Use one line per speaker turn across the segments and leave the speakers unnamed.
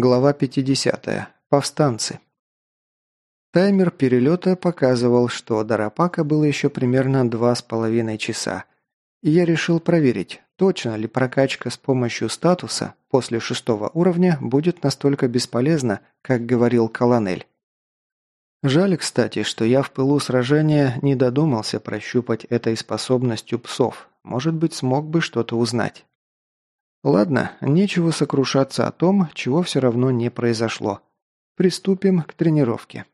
Глава 50. Повстанцы. Таймер перелета показывал, что до Рапака было еще примерно два с половиной часа, и я решил проверить, точно ли прокачка с помощью статуса после шестого уровня будет настолько бесполезна, как говорил Колонель. Жаль, кстати, что я в пылу сражения не додумался прощупать этой способностью псов, может быть, смог бы что-то узнать. Ладно, нечего сокрушаться о том, чего все равно не произошло. Приступим к тренировке.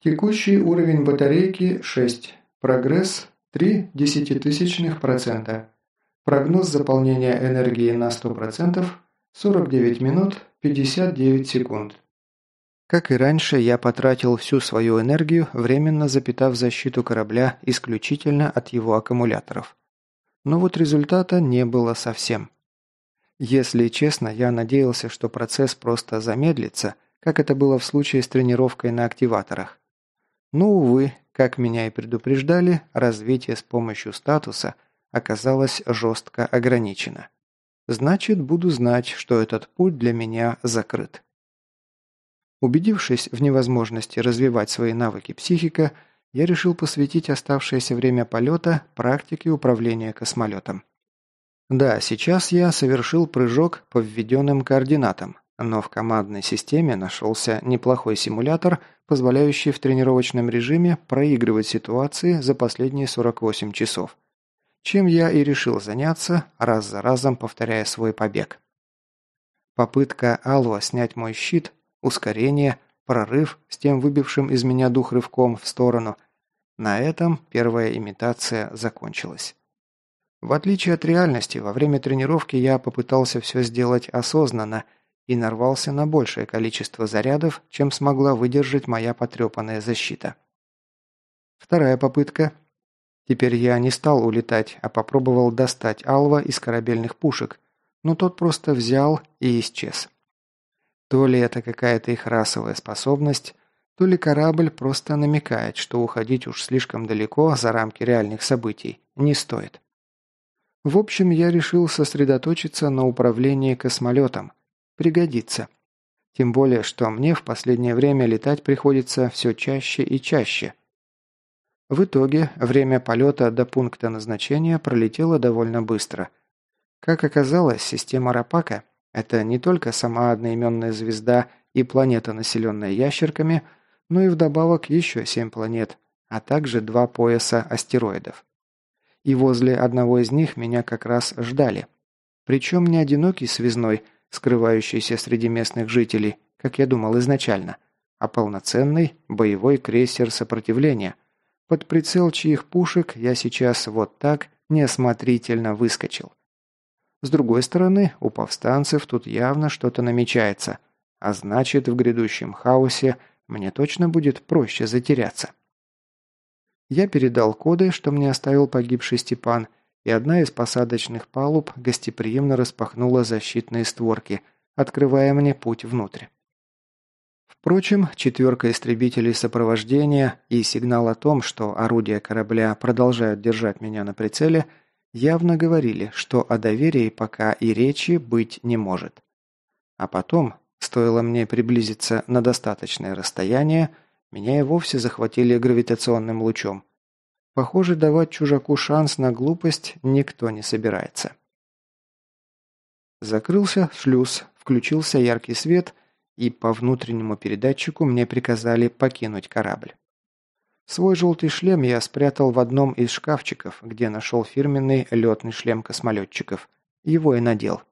Текущий уровень батарейки 6. Прогресс 3 десятитысячных процента. Прогноз заполнения энергии на 100% 49 минут 59 секунд. Как и раньше, я потратил всю свою энергию, временно запитав защиту корабля исключительно от его аккумуляторов. Но вот результата не было совсем. Если честно, я надеялся, что процесс просто замедлится, как это было в случае с тренировкой на активаторах. Но, увы, как меня и предупреждали, развитие с помощью статуса оказалось жестко ограничено. Значит, буду знать, что этот путь для меня закрыт. Убедившись в невозможности развивать свои навыки психика, я решил посвятить оставшееся время полета практике управления космолетом. Да, сейчас я совершил прыжок по введенным координатам, но в командной системе нашелся неплохой симулятор, позволяющий в тренировочном режиме проигрывать ситуации за последние 48 часов. Чем я и решил заняться, раз за разом повторяя свой побег. Попытка Алва снять мой щит, ускорение, прорыв с тем выбившим из меня дух рывком в сторону. На этом первая имитация закончилась. В отличие от реальности, во время тренировки я попытался все сделать осознанно и нарвался на большее количество зарядов, чем смогла выдержать моя потрепанная защита. Вторая попытка. Теперь я не стал улетать, а попробовал достать Алва из корабельных пушек, но тот просто взял и исчез. То ли это какая-то их расовая способность, то ли корабль просто намекает, что уходить уж слишком далеко за рамки реальных событий не стоит. В общем, я решил сосредоточиться на управлении космолетом. Пригодится. Тем более, что мне в последнее время летать приходится все чаще и чаще. В итоге, время полета до пункта назначения пролетело довольно быстро. Как оказалось, система Рапака – это не только сама одноименная звезда и планета, населенная ящерками, но и вдобавок еще семь планет, а также два пояса астероидов и возле одного из них меня как раз ждали. Причем не одинокий связной, скрывающийся среди местных жителей, как я думал изначально, а полноценный боевой крейсер сопротивления, под прицел чьих пушек я сейчас вот так неосмотрительно выскочил. С другой стороны, у повстанцев тут явно что-то намечается, а значит, в грядущем хаосе мне точно будет проще затеряться. Я передал коды, что мне оставил погибший Степан, и одна из посадочных палуб гостеприимно распахнула защитные створки, открывая мне путь внутрь. Впрочем, четверка истребителей сопровождения и сигнал о том, что орудия корабля продолжают держать меня на прицеле, явно говорили, что о доверии пока и речи быть не может. А потом, стоило мне приблизиться на достаточное расстояние, меня и вовсе захватили гравитационным лучом. Похоже, давать чужаку шанс на глупость никто не собирается. Закрылся шлюз, включился яркий свет, и по внутреннему передатчику мне приказали покинуть корабль. Свой желтый шлем я спрятал в одном из шкафчиков, где нашел фирменный летный шлем космолетчиков. Его и надел.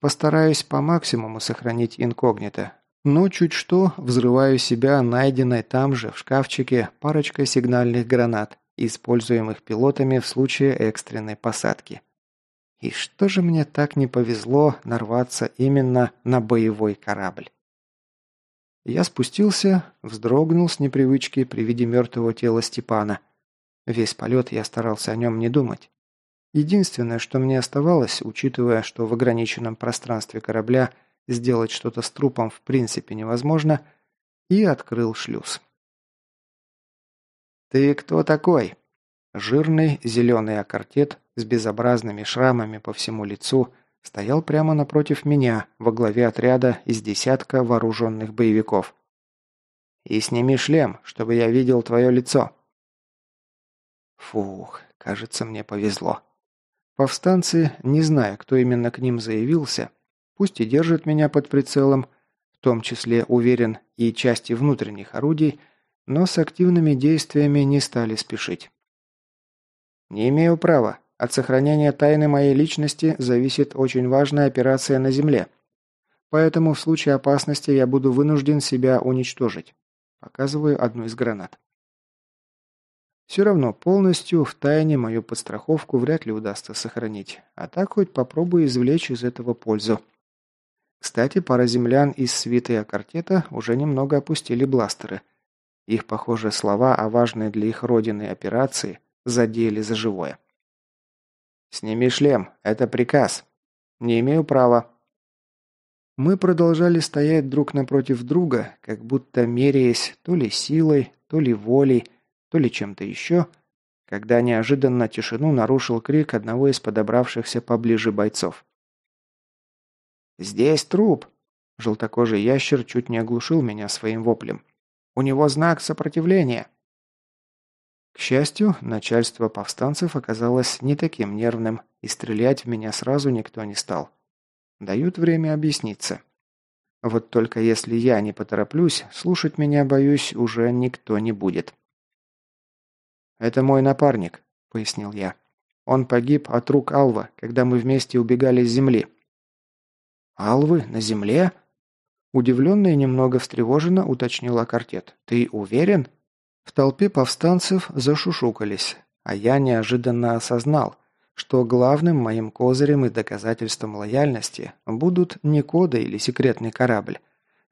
Постараюсь по максимуму сохранить инкогнито, но чуть что, взрываю себя найденной там же, в шкафчике, парочкой сигнальных гранат, используемых пилотами в случае экстренной посадки. И что же мне так не повезло нарваться именно на боевой корабль? Я спустился, вздрогнул с непривычки при виде мертвого тела Степана. Весь полет я старался о нем не думать. Единственное, что мне оставалось, учитывая, что в ограниченном пространстве корабля – сделать что-то с трупом в принципе невозможно, и открыл шлюз. «Ты кто такой?» Жирный зеленый аккортет с безобразными шрамами по всему лицу стоял прямо напротив меня, во главе отряда из десятка вооруженных боевиков. «И сними шлем, чтобы я видел твое лицо». Фух, кажется, мне повезло. Повстанцы, не зная, кто именно к ним заявился, пусть и держат меня под прицелом, в том числе, уверен, и части внутренних орудий, но с активными действиями не стали спешить. «Не имею права. От сохранения тайны моей личности зависит очень важная операция на Земле. Поэтому в случае опасности я буду вынужден себя уничтожить». Показываю одну из гранат. Все равно полностью в тайне мою подстраховку вряд ли удастся сохранить, а так хоть попробую извлечь из этого пользу. Кстати, пара землян из свиты Акартета уже немного опустили бластеры. Их, похоже, слова о важной для их родины операции задели за живое. «Сними шлем, это приказ. Не имею права». Мы продолжали стоять друг напротив друга, как будто меряясь то ли силой, то ли волей, то ли чем-то еще, когда неожиданно тишину нарушил крик одного из подобравшихся поближе бойцов. «Здесь труп!» Желтокожий ящер чуть не оглушил меня своим воплем. «У него знак сопротивления!» К счастью, начальство повстанцев оказалось не таким нервным, и стрелять в меня сразу никто не стал. Дают время объясниться. Вот только если я не потороплюсь, слушать меня, боюсь, уже никто не будет. «Это мой напарник», — пояснил я. «Он погиб от рук Алва, когда мы вместе убегали с земли». «Алвы? На земле?» Удивленно и немного встревоженно уточнила картет. «Ты уверен?» В толпе повстанцев зашушукались, а я неожиданно осознал, что главным моим козырем и доказательством лояльности будут не коды или секретный корабль,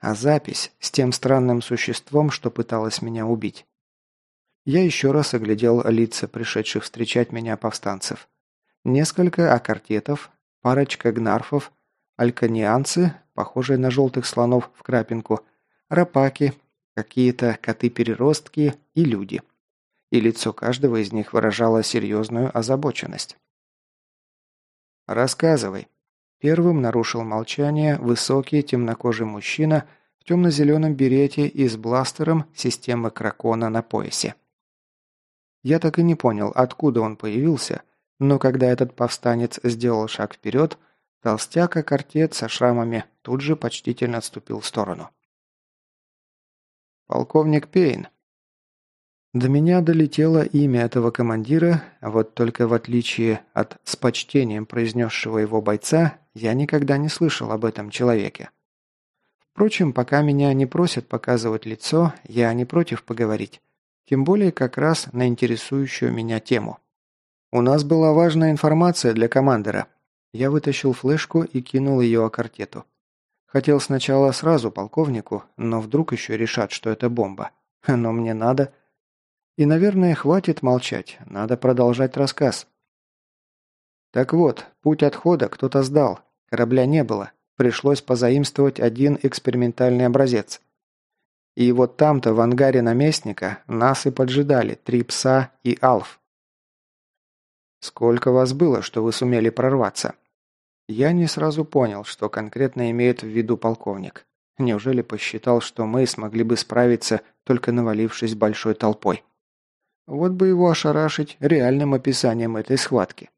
а запись с тем странным существом, что пыталось меня убить. Я еще раз оглядел лица пришедших встречать меня повстанцев. Несколько акартетов, парочка гнарфов Альканианцы, похожие на желтых слонов в крапинку, рапаки, какие-то коты-переростки и люди. И лицо каждого из них выражало серьезную озабоченность. «Рассказывай». Первым нарушил молчание высокий темнокожий мужчина в темно-зеленом берете и с бластером системы Кракона на поясе. Я так и не понял, откуда он появился, но когда этот повстанец сделал шаг вперед, Толстяк, картет со шрамами, тут же почтительно отступил в сторону. «Полковник Пейн». До меня долетело имя этого командира, а вот только в отличие от с почтением произнесшего его бойца, я никогда не слышал об этом человеке. Впрочем, пока меня не просят показывать лицо, я не против поговорить. Тем более как раз на интересующую меня тему. У нас была важная информация для командира, я вытащил флешку и кинул ее о картету. Хотел сначала сразу полковнику, но вдруг еще решат, что это бомба. Но мне надо. И, наверное, хватит молчать, надо продолжать рассказ. Так вот, путь отхода кто-то сдал, корабля не было, пришлось позаимствовать один экспериментальный образец. И вот там-то, в ангаре наместника, нас и поджидали три пса и Алф. «Сколько вас было, что вы сумели прорваться?» Я не сразу понял, что конкретно имеет в виду полковник. Неужели посчитал, что мы смогли бы справиться, только навалившись большой толпой? Вот бы его ошарашить реальным описанием этой схватки.